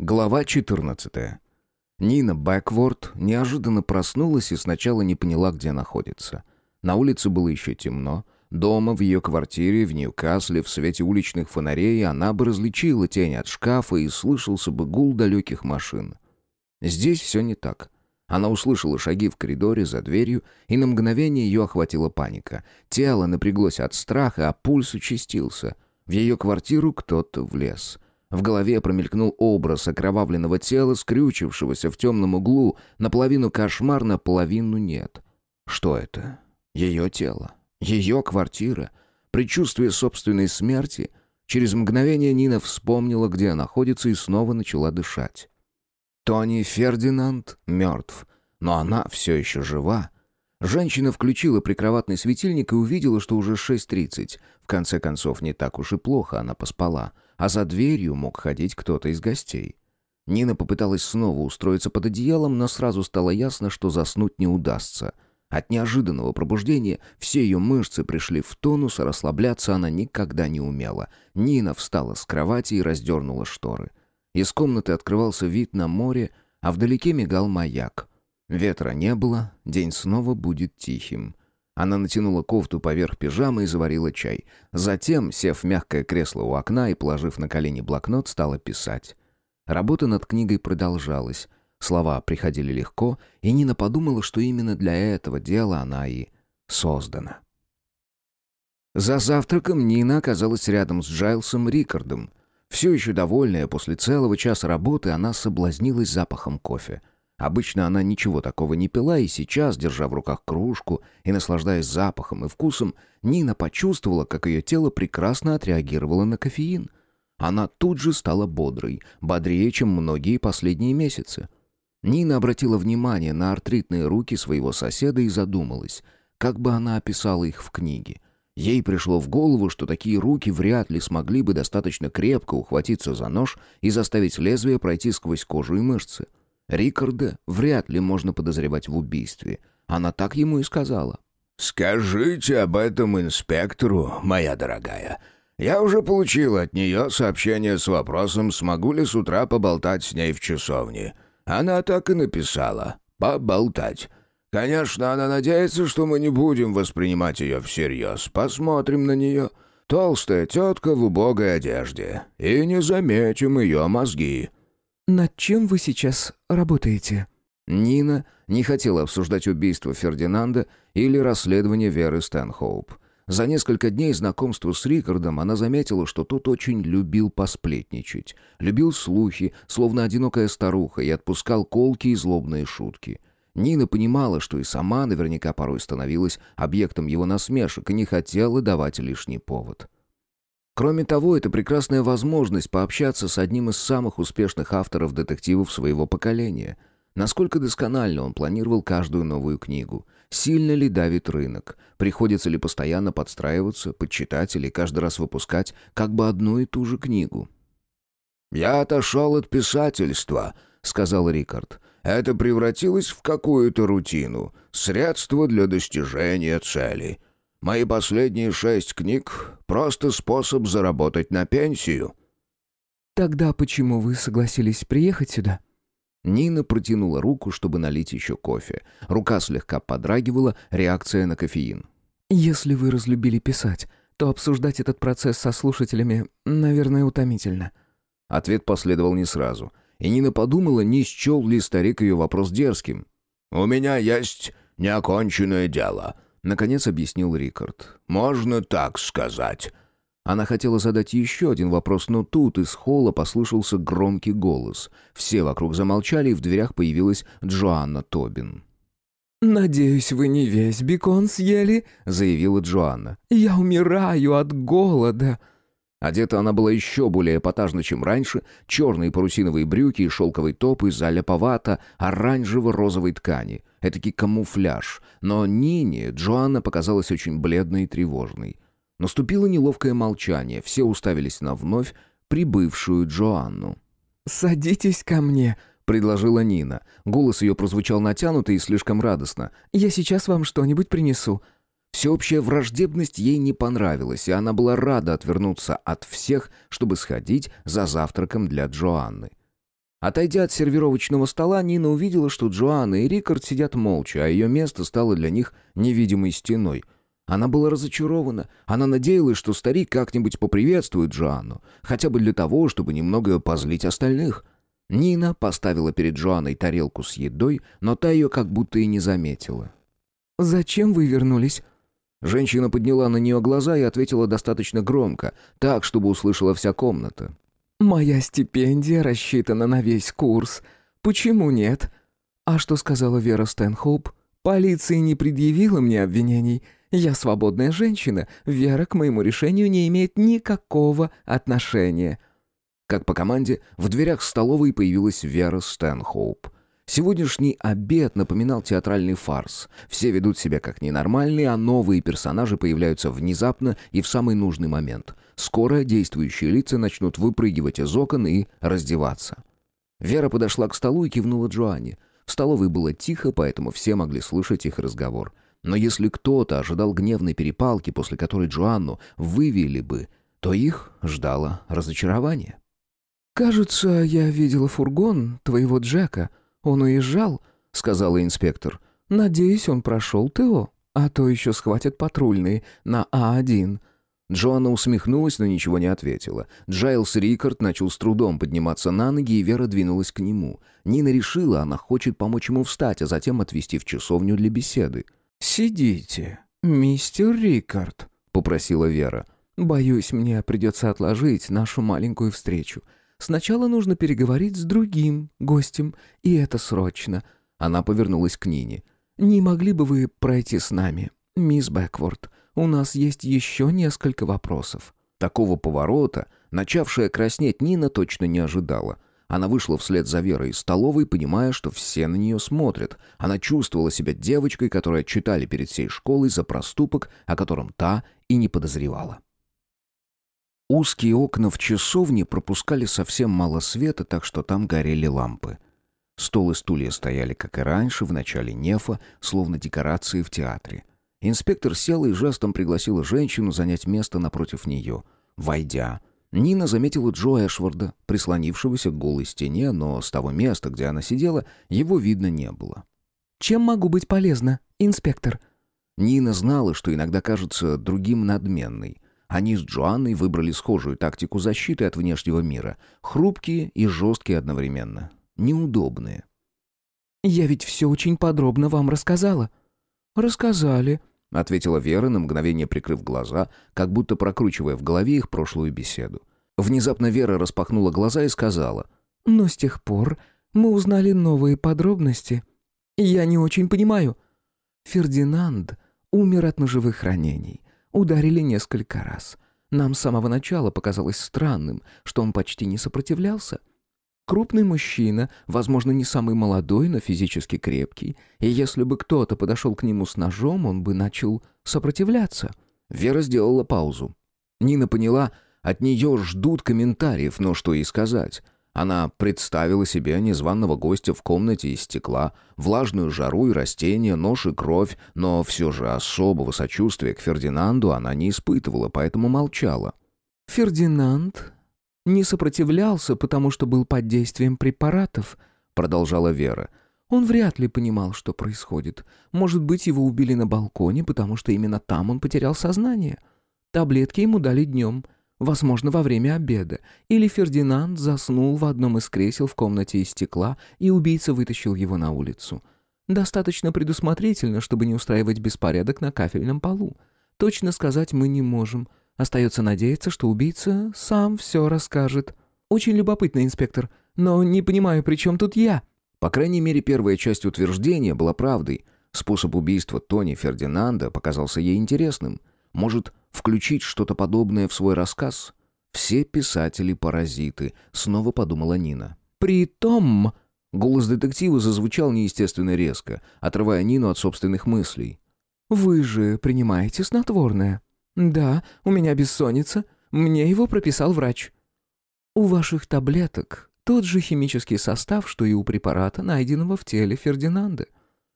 Глава 14. Нина Бэкворд неожиданно проснулась и сначала не поняла, где находится. На улице было еще темно. Дома, в ее квартире, в Ньюкасле, в свете уличных фонарей она бы различила тень от шкафа и слышался бы гул далеких машин. Здесь все не так. Она услышала шаги в коридоре за дверью, и на мгновение ее охватила паника. Тело напряглось от страха, а пульс участился. В ее квартиру кто-то влез. В голове промелькнул образ окровавленного тела, скрючившегося в темном углу, наполовину кошмар, наполовину нет. Что это? Ее тело. Ее квартира. Предчувствие собственной смерти. Через мгновение Нина вспомнила, где она находится, и снова начала дышать. Тони Фердинанд мертв, но она все еще жива. Женщина включила прикроватный светильник и увидела, что уже 6.30. В конце концов, не так уж и плохо она поспала а за дверью мог ходить кто-то из гостей. Нина попыталась снова устроиться под одеялом, но сразу стало ясно, что заснуть не удастся. От неожиданного пробуждения все ее мышцы пришли в тонус, а расслабляться она никогда не умела. Нина встала с кровати и раздернула шторы. Из комнаты открывался вид на море, а вдалеке мигал маяк. Ветра не было, день снова будет тихим. Она натянула кофту поверх пижамы и заварила чай. Затем, сев в мягкое кресло у окна и положив на колени блокнот, стала писать. Работа над книгой продолжалась. Слова приходили легко, и Нина подумала, что именно для этого дела она и создана. За завтраком Нина оказалась рядом с Джайлсом Рикардом. Все еще довольная после целого часа работы, она соблазнилась запахом кофе — Обычно она ничего такого не пила, и сейчас, держа в руках кружку и наслаждаясь запахом и вкусом, Нина почувствовала, как ее тело прекрасно отреагировало на кофеин. Она тут же стала бодрой, бодрее, чем многие последние месяцы. Нина обратила внимание на артритные руки своего соседа и задумалась, как бы она описала их в книге. Ей пришло в голову, что такие руки вряд ли смогли бы достаточно крепко ухватиться за нож и заставить лезвие пройти сквозь кожу и мышцы. Рикарда вряд ли можно подозревать в убийстве. Она так ему и сказала. «Скажите об этом инспектору, моя дорогая. Я уже получил от нее сообщение с вопросом, смогу ли с утра поболтать с ней в часовне. Она так и написала. Поболтать. Конечно, она надеется, что мы не будем воспринимать ее всерьез. Посмотрим на нее. Толстая тетка в убогой одежде. И не заметим ее мозги». «Над чем вы сейчас работаете?» Нина не хотела обсуждать убийство Фердинанда или расследование Веры Стэнхоуп. За несколько дней знакомства с Рикардом она заметила, что тот очень любил посплетничать. Любил слухи, словно одинокая старуха, и отпускал колки и злобные шутки. Нина понимала, что и сама наверняка порой становилась объектом его насмешек и не хотела давать лишний повод. Кроме того, это прекрасная возможность пообщаться с одним из самых успешных авторов детективов своего поколения. Насколько досконально он планировал каждую новую книгу. Сильно ли давит рынок? Приходится ли постоянно подстраиваться, под читателей, каждый раз выпускать как бы одну и ту же книгу? «Я отошел от писательства», — сказал Рикард. «Это превратилось в какую-то рутину, средство для достижения цели. Мои последние шесть книг — просто способ заработать на пенсию». «Тогда почему вы согласились приехать сюда?» Нина протянула руку, чтобы налить еще кофе. Рука слегка подрагивала, реакция на кофеин. «Если вы разлюбили писать, то обсуждать этот процесс со слушателями, наверное, утомительно». Ответ последовал не сразу. И Нина подумала, не счел ли старик ее вопрос дерзким. «У меня есть неоконченное дело. Наконец объяснил Рикард. «Можно так сказать». Она хотела задать еще один вопрос, но тут из холла послышался громкий голос. Все вокруг замолчали, и в дверях появилась Джоанна Тобин. «Надеюсь, вы не весь бекон съели?» — заявила Джоанна. «Я умираю от голода». Одета она была еще более эпатажна, чем раньше. Черные парусиновые брюки и шелковый топ из аляповато оранжево-розовой ткани. Этакий камуфляж. Но Нине Джоанна показалась очень бледной и тревожной. Наступило неловкое молчание. Все уставились на вновь прибывшую Джоанну. «Садитесь ко мне», — предложила Нина. Голос ее прозвучал натянуто и слишком радостно. «Я сейчас вам что-нибудь принесу. Всеобщая враждебность ей не понравилась, и она была рада отвернуться от всех, чтобы сходить за завтраком для Джоанны. Отойдя от сервировочного стола, Нина увидела, что Джоанна и Рикард сидят молча, а ее место стало для них невидимой стеной. Она была разочарована. Она надеялась, что старик как-нибудь поприветствует Джоанну, хотя бы для того, чтобы немного позлить остальных. Нина поставила перед Джоанной тарелку с едой, но та ее как будто и не заметила. «Зачем вы вернулись?» Женщина подняла на нее глаза и ответила достаточно громко, так, чтобы услышала вся комната. «Моя стипендия рассчитана на весь курс. Почему нет?» «А что сказала Вера Стэнхоуп?» «Полиция не предъявила мне обвинений. Я свободная женщина. Вера к моему решению не имеет никакого отношения». Как по команде, в дверях столовой появилась Вера Стэнхоуп. Сегодняшний обед напоминал театральный фарс. Все ведут себя как ненормальные, а новые персонажи появляются внезапно и в самый нужный момент. Скоро действующие лица начнут выпрыгивать из окон и раздеваться. Вера подошла к столу и кивнула Джоанне. В столовой было тихо, поэтому все могли слышать их разговор. Но если кто-то ожидал гневной перепалки, после которой Джоанну вывели бы, то их ждало разочарование. «Кажется, я видела фургон твоего Джека», «Он уезжал», — сказала инспектор. «Надеюсь, он прошел ТО, а то еще схватят патрульные на А1». Джоанна усмехнулась, но ничего не ответила. Джайлс Рикард начал с трудом подниматься на ноги, и Вера двинулась к нему. Нина решила, она хочет помочь ему встать, а затем отвезти в часовню для беседы. «Сидите, мистер Рикард», — попросила Вера. «Боюсь, мне придется отложить нашу маленькую встречу. Сначала нужно переговорить с другим гостем, и это срочно». Она повернулась к Нине. «Не могли бы вы пройти с нами, мисс Бэкворд? У нас есть еще несколько вопросов». Такого поворота, начавшая краснеть Нина, точно не ожидала. Она вышла вслед за Верой из столовой, понимая, что все на нее смотрят. Она чувствовала себя девочкой, которую отчитали перед всей школой за проступок, о котором та и не подозревала. Узкие окна в часовне пропускали совсем мало света, так что там горели лампы. Стол и стулья стояли, как и раньше, в начале нефа, словно декорации в театре. Инспектор сел и жестом пригласила женщину занять место напротив нее. Войдя, Нина заметила Джо Эшварда, прислонившегося к голой стене, но с того места, где она сидела, его видно не было. «Чем могу быть полезна, инспектор?» Нина знала, что иногда кажется другим надменной. Они с Джоанной выбрали схожую тактику защиты от внешнего мира. Хрупкие и жесткие одновременно. Неудобные. «Я ведь все очень подробно вам рассказала». «Рассказали», — ответила Вера, на мгновение прикрыв глаза, как будто прокручивая в голове их прошлую беседу. Внезапно Вера распахнула глаза и сказала. «Но с тех пор мы узнали новые подробности. Я не очень понимаю. Фердинанд умер от ножевых ранений. Ударили несколько раз. Нам с самого начала показалось странным, что он почти не сопротивлялся. Крупный мужчина, возможно, не самый молодой, но физически крепкий, и если бы кто-то подошел к нему с ножом, он бы начал сопротивляться. Вера сделала паузу. Нина поняла, от нее ждут комментариев, но что ей сказать? Она представила себе незваного гостя в комнате из стекла, влажную жару и растения, нож и кровь, но все же особого сочувствия к Фердинанду она не испытывала, поэтому молчала. «Фердинанд не сопротивлялся, потому что был под действием препаратов», — продолжала Вера. «Он вряд ли понимал, что происходит. Может быть, его убили на балконе, потому что именно там он потерял сознание. Таблетки ему дали днем» возможно, во время обеда, или Фердинанд заснул в одном из кресел в комнате из стекла, и убийца вытащил его на улицу. Достаточно предусмотрительно, чтобы не устраивать беспорядок на кафельном полу. Точно сказать мы не можем. Остается надеяться, что убийца сам все расскажет. Очень любопытно, инспектор, но не понимаю, при чем тут я?» По крайней мере, первая часть утверждения была правдой. Способ убийства Тони Фердинанда показался ей интересным — может, включить что-то подобное в свой рассказ? Все писатели-паразиты, снова подумала Нина. Притом... Голос детектива зазвучал неестественно резко, отрывая Нину от собственных мыслей. «Вы же принимаете снотворное?» «Да, у меня бессонница. Мне его прописал врач». «У ваших таблеток тот же химический состав, что и у препарата, найденного в теле Фердинанда.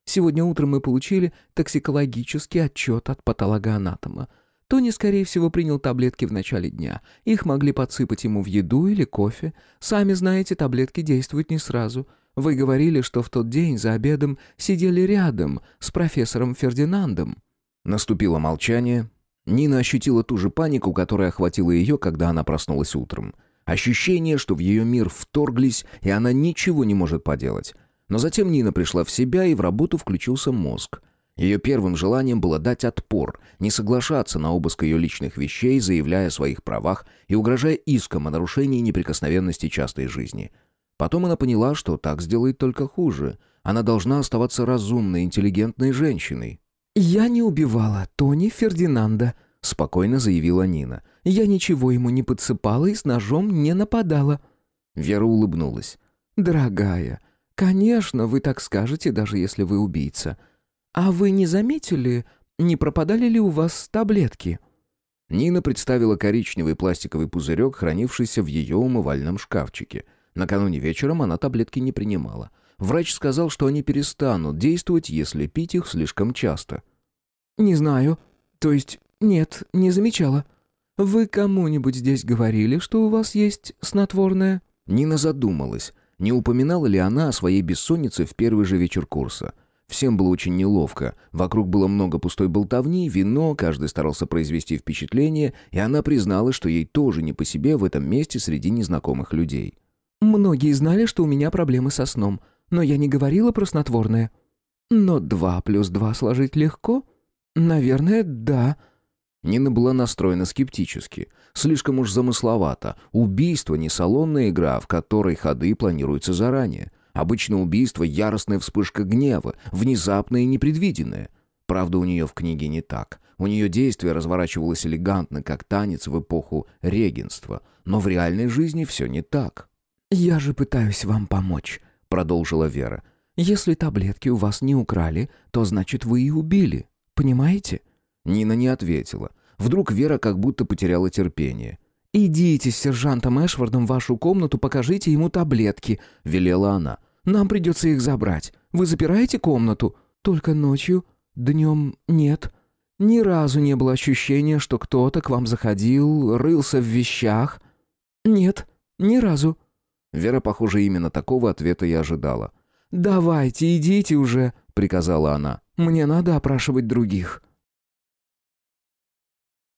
Сегодня утром мы получили токсикологический отчет от патологоанатома. Тони, скорее всего, принял таблетки в начале дня. Их могли подсыпать ему в еду или кофе. Сами знаете, таблетки действуют не сразу. Вы говорили, что в тот день за обедом сидели рядом с профессором Фердинандом». Наступило молчание. Нина ощутила ту же панику, которая охватила ее, когда она проснулась утром. Ощущение, что в ее мир вторглись, и она ничего не может поделать. Но затем Нина пришла в себя, и в работу включился мозг. Ее первым желанием было дать отпор, не соглашаться на обыск ее личных вещей, заявляя о своих правах и угрожая иском о нарушении неприкосновенности частной жизни. Потом она поняла, что так сделает только хуже. Она должна оставаться разумной, интеллигентной женщиной. «Я не убивала Тони Фердинанда», — спокойно заявила Нина. «Я ничего ему не подсыпала и с ножом не нападала». Вера улыбнулась. «Дорогая, конечно, вы так скажете, даже если вы убийца. «А вы не заметили, не пропадали ли у вас таблетки?» Нина представила коричневый пластиковый пузырек, хранившийся в ее умывальном шкафчике. Накануне вечером она таблетки не принимала. Врач сказал, что они перестанут действовать, если пить их слишком часто. «Не знаю. То есть, нет, не замечала. Вы кому-нибудь здесь говорили, что у вас есть снотворное?» Нина задумалась, не упоминала ли она о своей бессоннице в первый же вечер курса. Всем было очень неловко. Вокруг было много пустой болтовни, вино, каждый старался произвести впечатление, и она признала, что ей тоже не по себе в этом месте среди незнакомых людей. «Многие знали, что у меня проблемы со сном, но я не говорила про снотворное». «Но два плюс два сложить легко?» «Наверное, да». Нина была настроена скептически. Слишком уж замысловато. Убийство — не салонная игра, в которой ходы планируются заранее. Обычно убийство — яростная вспышка гнева, внезапная и непредвиденная. Правда, у нее в книге не так. У нее действие разворачивалось элегантно, как танец в эпоху регенства. Но в реальной жизни все не так. «Я же пытаюсь вам помочь», — продолжила Вера. «Если таблетки у вас не украли, то значит вы и убили. Понимаете?» Нина не ответила. Вдруг Вера как будто потеряла терпение. «Идите с сержантом Эшвардом в вашу комнату, покажите ему таблетки», — велела она. «Нам придется их забрать. Вы запираете комнату?» «Только ночью. Днем нет. Ни разу не было ощущения, что кто-то к вам заходил, рылся в вещах?» «Нет, ни разу». Вера, похоже, именно такого ответа и ожидала. «Давайте, идите уже», — приказала она. «Мне надо опрашивать других».